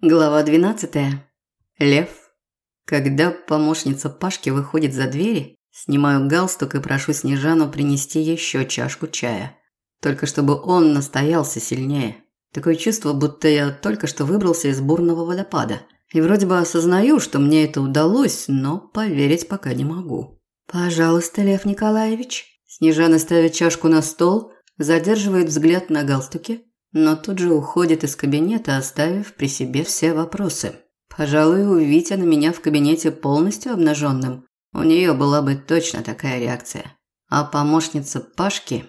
Глава 12. Лев. Когда помощница Пашки выходит за двери, снимаю галстук и прошу Снежану принести еще чашку чая. Только чтобы он настоялся сильнее. Такое чувство, будто я только что выбрался из бурного водопада. И вроде бы осознаю, что мне это удалось, но поверить пока не могу. «Пожалуйста, Лев Николаевич». Снежана ставит чашку на стол, задерживает взгляд на галстуке, но тут же уходит из кабинета, оставив при себе все вопросы. Пожалуй, увидеть на меня в кабинете полностью обнаженным, у нее была бы точно такая реакция. А помощница Пашки...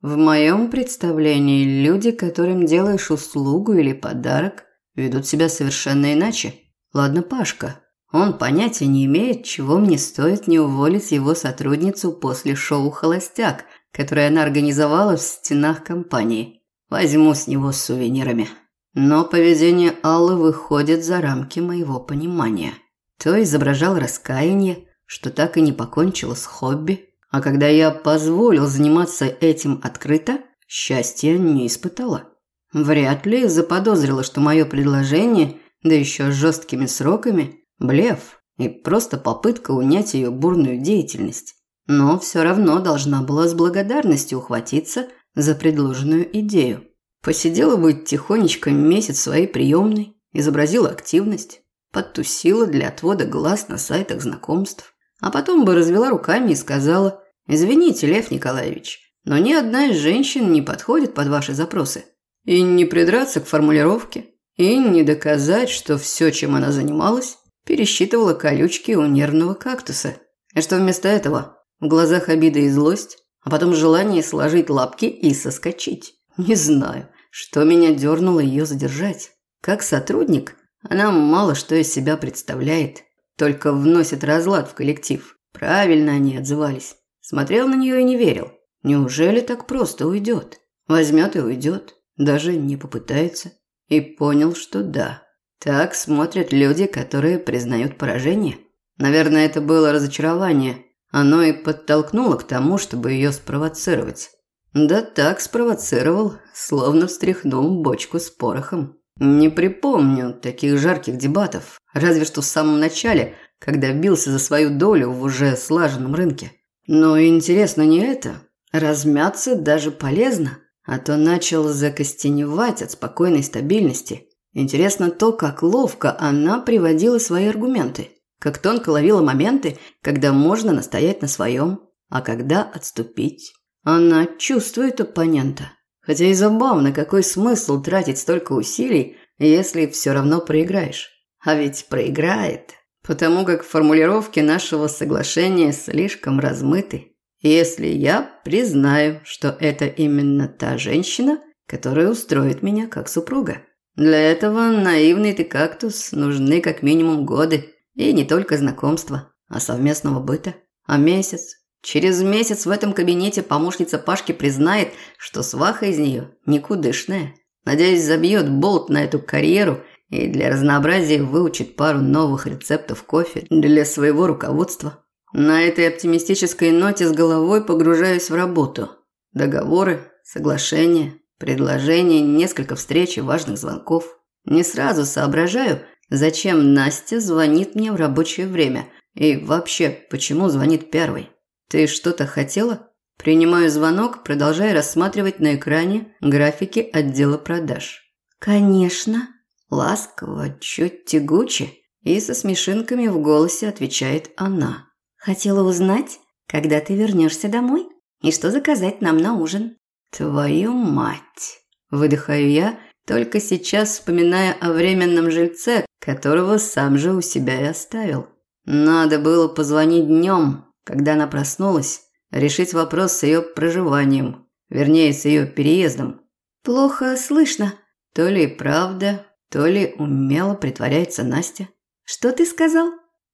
В моем представлении люди, которым делаешь услугу или подарок, ведут себя совершенно иначе. Ладно, Пашка. Он понятия не имеет, чего мне стоит не уволить его сотрудницу после шоу «Холостяк», которое она организовала в стенах компании. Возьму с него сувенирами. Но поведение Аллы выходит за рамки моего понимания. То изображал раскаяние, что так и не покончила с хобби, а когда я позволил заниматься этим открыто, счастья не испытала. Вряд ли заподозрила, что мое предложение, да еще с жесткими сроками, блеф и просто попытка унять ее бурную деятельность. Но все равно должна была с благодарностью ухватиться за предложенную идею. Посидела бы тихонечко месяц в своей приемной, изобразила активность, подтусила для отвода глаз на сайтах знакомств, а потом бы развела руками и сказала «Извините, Лев Николаевич, но ни одна из женщин не подходит под ваши запросы». И не придраться к формулировке, и не доказать, что все, чем она занималась, пересчитывала колючки у нервного кактуса. А что вместо этого? В глазах обида и злость, а потом желание сложить лапки и соскочить. Не знаю, что меня дернуло ее задержать. Как сотрудник, она мало что из себя представляет, только вносит разлад в коллектив. Правильно они отзывались. Смотрел на нее и не верил. Неужели так просто уйдет? Возьмет и уйдет, даже не попытается. И понял, что да. Так смотрят люди, которые признают поражение. Наверное, это было разочарование, оно и подтолкнуло к тому, чтобы ее спровоцировать. Да так спровоцировал, словно встряхнул бочку с порохом. Не припомню таких жарких дебатов, разве что в самом начале, когда бился за свою долю в уже слаженном рынке. Но интересно не это. Размяться даже полезно, а то начал закостеневать от спокойной стабильности. Интересно то, как ловко она приводила свои аргументы как тонко ловила моменты, когда можно настоять на своем, а когда отступить. Она чувствует оппонента. Хотя и забавно, какой смысл тратить столько усилий, если все равно проиграешь. А ведь проиграет, потому как формулировки нашего соглашения слишком размыты. Если я признаю, что это именно та женщина, которая устроит меня как супруга. Для этого наивный ты кактус нужны как минимум годы, и не только знакомства, а совместного быта. А месяц? Через месяц в этом кабинете помощница Пашки признает, что сваха из нее никудышная. Надеюсь, забьет болт на эту карьеру и для разнообразия выучит пару новых рецептов кофе для своего руководства. На этой оптимистической ноте с головой погружаюсь в работу. Договоры, соглашения, предложения, несколько встреч и важных звонков. Не сразу соображаю – Зачем Настя звонит мне в рабочее время? И вообще, почему звонит первой? Ты что-то хотела? Принимаю звонок, продолжая рассматривать на экране графики отдела продаж. Конечно, ласково, чуть тягуче и со смешинками в голосе отвечает она. Хотела узнать, когда ты вернешься домой и что заказать нам на ужин. Твою мать, выдыхаю я, только сейчас вспоминая о временном жильце, которого сам же у себя и оставил. Надо было позвонить днем, когда она проснулась, решить вопрос с ее проживанием, вернее, с ее переездом. Плохо слышно. То ли правда, то ли умело притворяется Настя. Что ты сказал?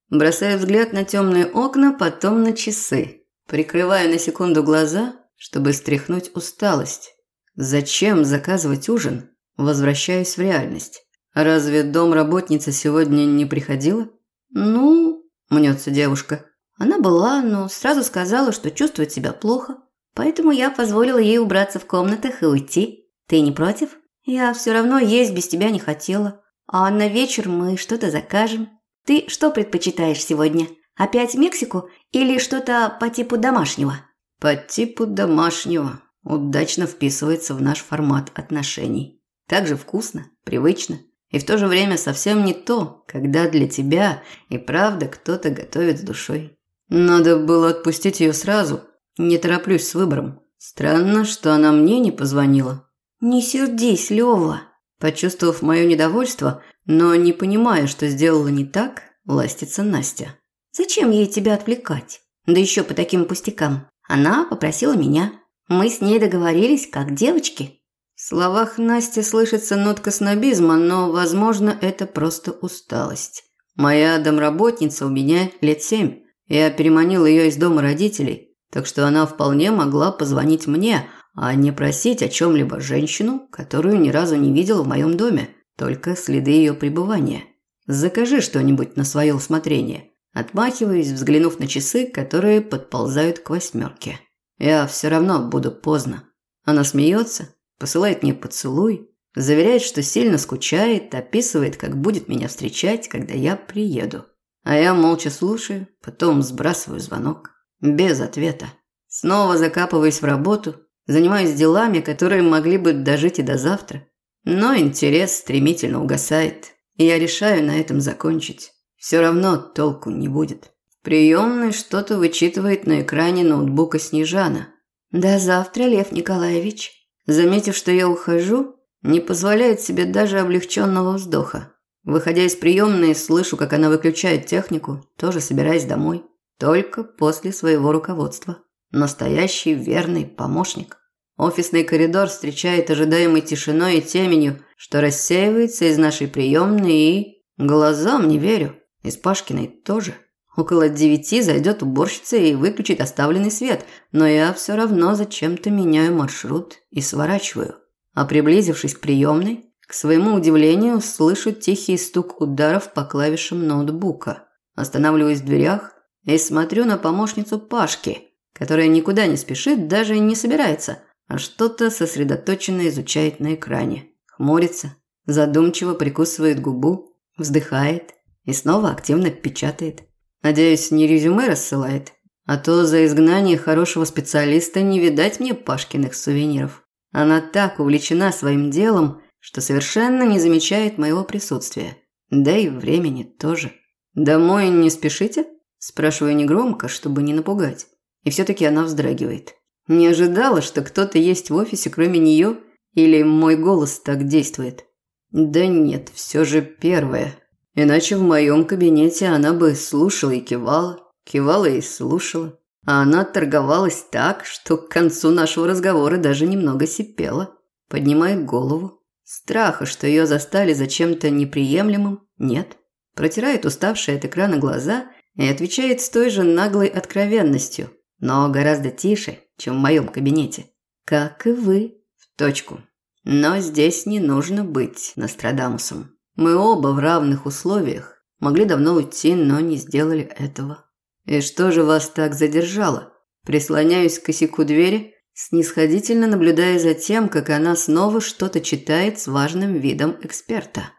Бросая взгляд на темные окна, потом на часы, прикрывая на секунду глаза, чтобы стряхнуть усталость. Зачем заказывать ужин? Возвращаюсь в реальность. Разве домработница сегодня не приходила? Ну, мнется девушка. Она была, но сразу сказала, что чувствует себя плохо. Поэтому я позволила ей убраться в комнатах и уйти. Ты не против? Я все равно есть без тебя не хотела. а на вечер мы что-то закажем. Ты что предпочитаешь сегодня? Опять Мексику или что-то по типу домашнего? По типу домашнего. Удачно вписывается в наш формат отношений. Так же вкусно, привычно и в то же время совсем не то, когда для тебя и правда кто-то готовит с душой. Надо было отпустить ее сразу. Не тороплюсь с выбором. Странно, что она мне не позвонила. Не сердись, Лёва. Почувствовав мое недовольство, но не понимая, что сделала не так, ластится Настя. Зачем ей тебя отвлекать? Да еще по таким пустякам. Она попросила меня. Мы с ней договорились, как девочки. В словах Насти слышится нотка снобизма, но, возможно, это просто усталость. Моя домработница у меня лет семь. Я переманил ее из дома родителей, так что она вполне могла позвонить мне, а не просить о чем-либо женщину, которую ни разу не видел в моем доме, только следы ее пребывания. Закажи что-нибудь на свое усмотрение. Отмахиваюсь, взглянув на часы, которые подползают к восьмерке. Я все равно буду поздно. Она смеется, посылает мне поцелуй, заверяет, что сильно скучает, описывает, как будет меня встречать, когда я приеду. А я молча слушаю, потом сбрасываю звонок. Без ответа. Снова закапываюсь в работу, занимаюсь делами, которые могли бы дожить и до завтра. Но интерес стремительно угасает, и я решаю на этом закончить. Все равно толку не будет. Приемный что-то вычитывает на экране ноутбука Снежана. «До завтра, Лев Николаевич». Заметив, что я ухожу, не позволяет себе даже облегченного вздоха. Выходя из приемной, слышу, как она выключает технику, тоже собираясь домой. Только после своего руководства. Настоящий верный помощник. Офисный коридор встречает ожидаемой тишиной и теменью, что рассеивается из нашей приемной и... Глазам не верю. Из Пашкиной тоже. Около девяти зайдет уборщица и выключит оставленный свет, но я все равно зачем-то меняю маршрут и сворачиваю. А приблизившись к приемной, к своему удивлению, слышу тихий стук ударов по клавишам ноутбука. Останавливаюсь в дверях и смотрю на помощницу Пашки, которая никуда не спешит, даже не собирается, а что-то сосредоточенно изучает на экране. Хмурится, задумчиво прикусывает губу, вздыхает и снова активно печатает. Надеюсь, не резюме рассылает, а то за изгнание хорошего специалиста не видать мне Пашкиных сувениров. Она так увлечена своим делом, что совершенно не замечает моего присутствия. Да и времени тоже. «Домой не спешите?» – спрашиваю негромко, чтобы не напугать. И все-таки она вздрагивает. Не ожидала, что кто-то есть в офисе, кроме нее, или мой голос так действует. Да нет, все же первое. Иначе в моем кабинете она бы слушала и кивала, кивала и слушала. А она торговалась так, что к концу нашего разговора даже немного сипела. Поднимает голову. Страха, что ее застали за чем-то неприемлемым, нет. Протирает уставшие от экрана глаза и отвечает с той же наглой откровенностью, но гораздо тише, чем в моем кабинете. Как и вы. В точку. Но здесь не нужно быть Нострадамусом. Мы оба в равных условиях. Могли давно уйти, но не сделали этого. И что же вас так задержало? Прислоняюсь к косяку двери, снисходительно наблюдая за тем, как она снова что-то читает с важным видом эксперта.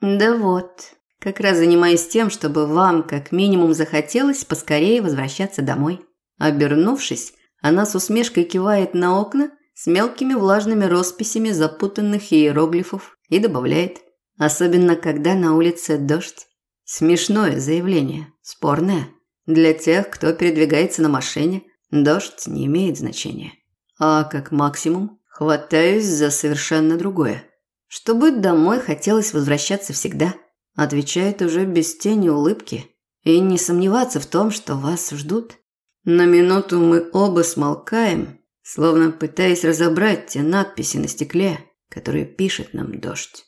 Да вот, как раз занимаюсь тем, чтобы вам как минимум захотелось поскорее возвращаться домой. Обернувшись, она с усмешкой кивает на окна с мелкими влажными росписями запутанных иероглифов и добавляет – Особенно, когда на улице дождь. Смешное заявление, спорное. Для тех, кто передвигается на машине, дождь не имеет значения. А как максимум, хватаюсь за совершенно другое. Чтобы домой хотелось возвращаться всегда, отвечает уже без тени улыбки. И не сомневаться в том, что вас ждут. На минуту мы оба смолкаем, словно пытаясь разобрать те надписи на стекле, которые пишет нам дождь.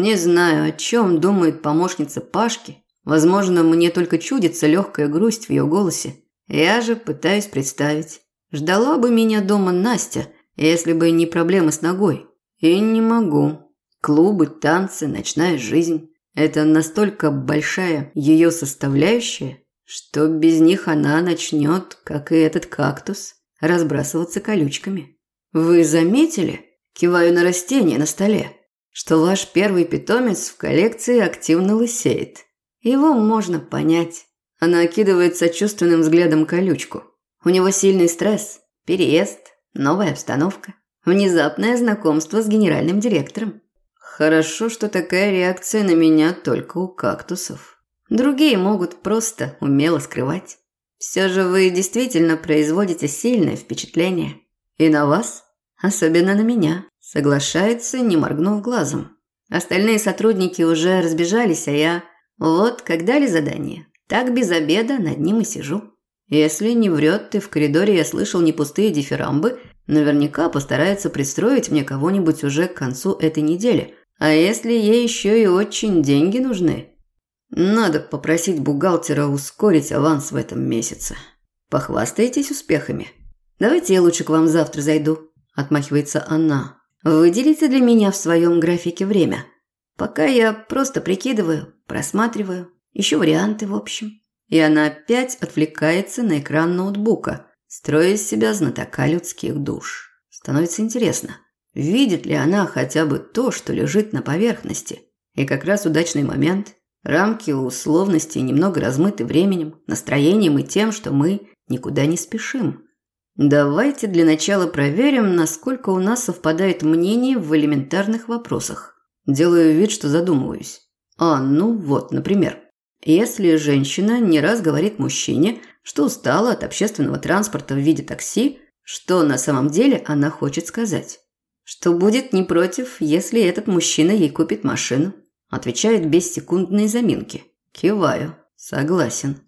Не знаю, о чем думает помощница Пашки. Возможно, мне только чудится легкая грусть в ее голосе. Я же пытаюсь представить. Ждала бы меня дома Настя, если бы не проблемы с ногой. И не могу. Клубы, танцы, ночная жизнь – это настолько большая ее составляющая, что без них она начнет, как и этот кактус, разбрасываться колючками. Вы заметили? Киваю на растение на столе. Что ваш первый питомец в коллекции активно лысеет. Его можно понять. Она окидывает сочувственным взглядом колючку. У него сильный стресс, переезд, новая обстановка, внезапное знакомство с генеральным директором. Хорошо, что такая реакция на меня только у кактусов. Другие могут просто умело скрывать. Все же вы действительно производите сильное впечатление. И на вас, особенно на меня, соглашается, не моргнув глазом. Остальные сотрудники уже разбежались, а я... Вот, как дали задание, так без обеда над ним и сижу. Если не врет, ты в коридоре я слышал не пустые дифирамбы, наверняка постарается пристроить мне кого-нибудь уже к концу этой недели. А если ей еще и очень деньги нужны, надо попросить бухгалтера ускорить аванс в этом месяце. Похвастаетесь успехами. Давайте я лучше к вам завтра зайду, отмахивается она. Выделите для меня в своем графике время. Пока я просто прикидываю, просматриваю, ищу варианты в общем. И она опять отвлекается на экран ноутбука, строя из себя знатока людских душ. Становится интересно, видит ли она хотя бы то, что лежит на поверхности. И как раз удачный момент – Рамки условностей немного размыты временем, настроением и тем, что мы никуда не спешим. Давайте для начала проверим, насколько у нас совпадает мнение в элементарных вопросах. Делаю вид, что задумываюсь. А, ну вот, например, если женщина не раз говорит мужчине, что устала от общественного транспорта в виде такси, что на самом деле она хочет сказать? Что будет не против, если этот мужчина ей купит машину? Отвечает без секундной заминки. Киваю. Согласен.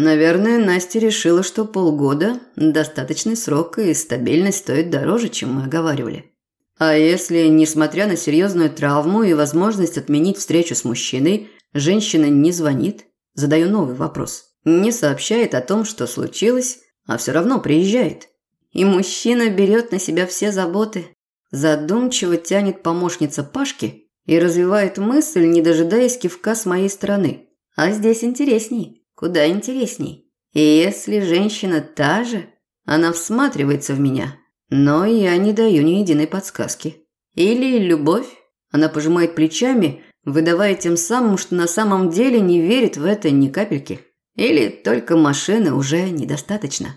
Наверное, Настя решила, что полгода – достаточный срок, и стабильность стоит дороже, чем мы оговаривали. А если, несмотря на серьезную травму и возможность отменить встречу с мужчиной, женщина не звонит, задаю новый вопрос, не сообщает о том, что случилось, а все равно приезжает. И мужчина берет на себя все заботы. Задумчиво тянет помощница Пашки и развивает мысль, не дожидаясь кивка с моей стороны. А здесь интересней, куда интересней. И если женщина та же, она всматривается в меня, но я не даю ни единой подсказки. Или любовь, она пожимает плечами, выдавая тем самым, что на самом деле не верит в это ни капельки. Или только машины уже недостаточно.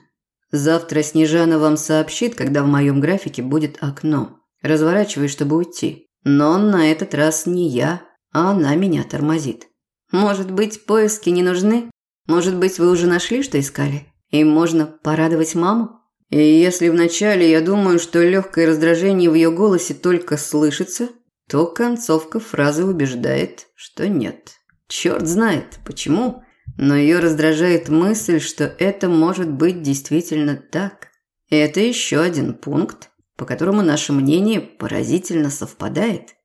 Завтра Снежана вам сообщит, когда в моем графике будет окно. Разворачиваюсь, чтобы уйти. Но на этот раз не я, а она меня тормозит. Может быть, поиски не нужны? Может быть, вы уже нашли, что искали? И можно порадовать маму? И если вначале я думаю, что легкое раздражение в ее голосе только слышится, то концовка фразы убеждает, что нет. Черт знает, почему, но ее раздражает мысль, что это может быть действительно так. И это еще один пункт, по которому наше мнение поразительно совпадает.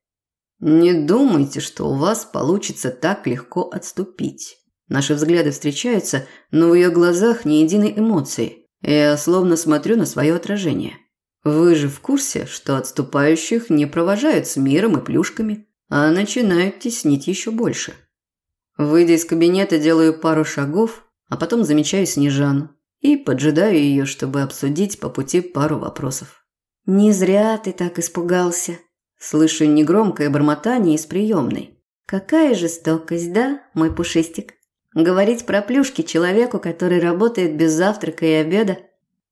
Не думайте, что у вас получится так легко отступить. Наши взгляды встречаются, но в ее глазах ни единой эмоции. Я словно смотрю на свое отражение. Вы же в курсе, что отступающих не провожают с миром и плюшками, а начинают теснить еще больше. Выйдя из кабинета, делаю пару шагов, а потом замечаю Снежану и поджидаю ее, чтобы обсудить по пути пару вопросов. «Не зря ты так испугался», – слышу негромкое бормотание из приемной. «Какая жестокость, да, мой пушистик? Говорить про плюшки человеку, который работает без завтрака и обеда?»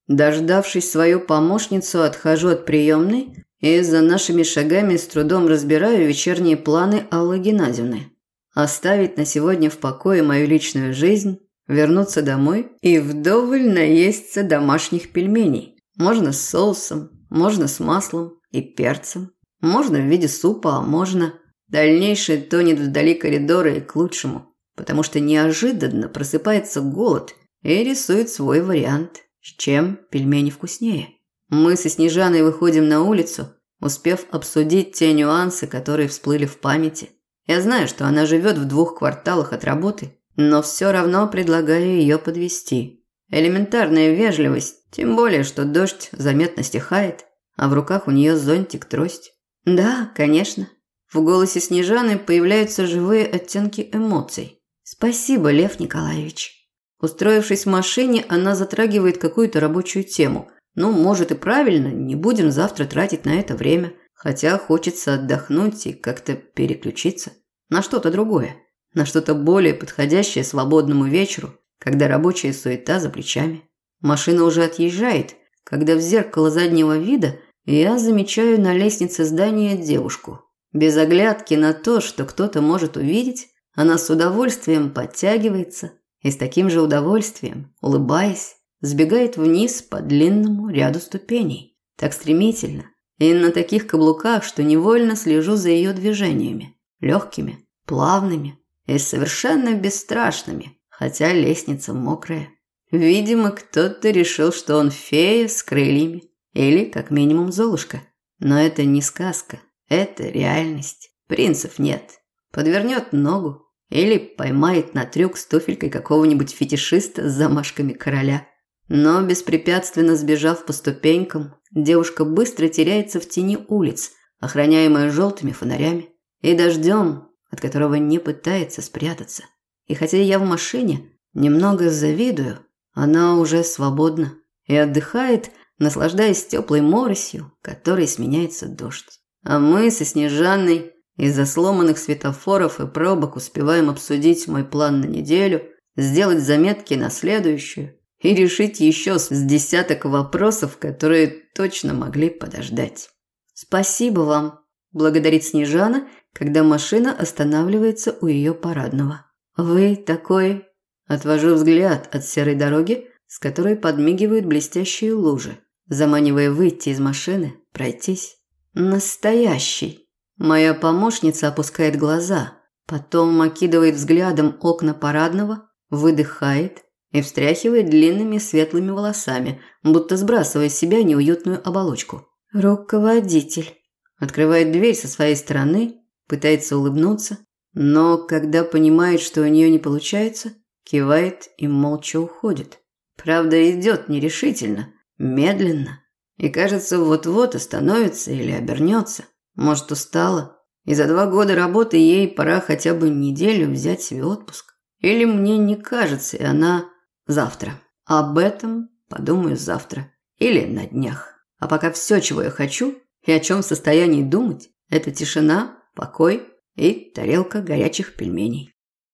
Дождавшись свою помощницу, отхожу от приемной и за нашими шагами с трудом разбираю вечерние планы Аллы Геннадьевны. Оставить на сегодня в покое мою личную жизнь, вернуться домой и вдоволь наесться домашних пельменей. Можно с соусом, можно с маслом и перцем. Можно в виде супа, а можно... Дальнейшее тонет вдали коридора и к лучшему, потому что неожиданно просыпается голод и рисует свой вариант, с чем пельмени вкуснее. Мы со Снежаной выходим на улицу, успев обсудить те нюансы, которые всплыли в памяти. Я знаю, что она живет в двух кварталах от работы, но все равно предлагаю ее подвести. Элементарная вежливость, тем более, что дождь заметно стихает, а в руках у нее зонтик-трость. Да, конечно. В голосе Снежаны появляются живые оттенки эмоций. Спасибо, Лев Николаевич. Устроившись в машине, она затрагивает какую-то рабочую тему. Ну, может и правильно, не будем завтра тратить на это время. Хотя хочется отдохнуть и как-то переключиться на что-то другое, на что-то более подходящее свободному вечеру, когда рабочая суета за плечами. Машина уже отъезжает, когда в зеркало заднего вида я замечаю на лестнице здания девушку. Без оглядки на то, что кто-то может увидеть, она с удовольствием подтягивается и с таким же удовольствием, улыбаясь, сбегает вниз по длинному ряду ступеней. Так стремительно и на таких каблуках, что невольно слежу за ее движениями. Легкими, плавными и совершенно бесстрашными, хотя лестница мокрая. Видимо, кто-то решил, что он фея с крыльями или, как минимум, Золушка. Но это не сказка, это реальность. Принцев нет. Подвернет ногу или поймает на трюк с туфелькой какого-нибудь фетишиста с замашками короля. Но беспрепятственно сбежав по ступенькам, девушка быстро теряется в тени улиц, охраняемая желтыми фонарями и дождем, от которого не пытается спрятаться. И хотя я в машине немного завидую, она уже свободна и отдыхает, наслаждаясь теплой моросью, которой сменяется дождь. А мы со Снежанной из-за сломанных светофоров и пробок успеваем обсудить мой план на неделю, сделать заметки на следующую и решить еще с десяток вопросов, которые точно могли подождать. «Спасибо вам», – благодарит Снежана, когда машина останавливается у ее парадного. «Вы такой Отвожу взгляд от серой дороги, с которой подмигивают блестящие лужи, заманивая выйти из машины, пройтись. Настоящий. Моя помощница опускает глаза, потом окидывает взглядом окна парадного, выдыхает и встряхивает длинными светлыми волосами, будто сбрасывая с себя неуютную оболочку. Руководитель. Открывает дверь со своей стороны, пытается улыбнуться, но когда понимает, что у нее не получается, кивает и молча уходит. Правда, идет нерешительно, медленно, и кажется, вот-вот остановится или обернется. Может, устала, и за два года работы ей пора хотя бы неделю взять себе отпуск. Или мне не кажется, и она завтра. Об этом подумаю завтра или на днях. А пока все, чего я хочу и о чем в состоянии думать, это тишина, покой и тарелка горячих пельменей.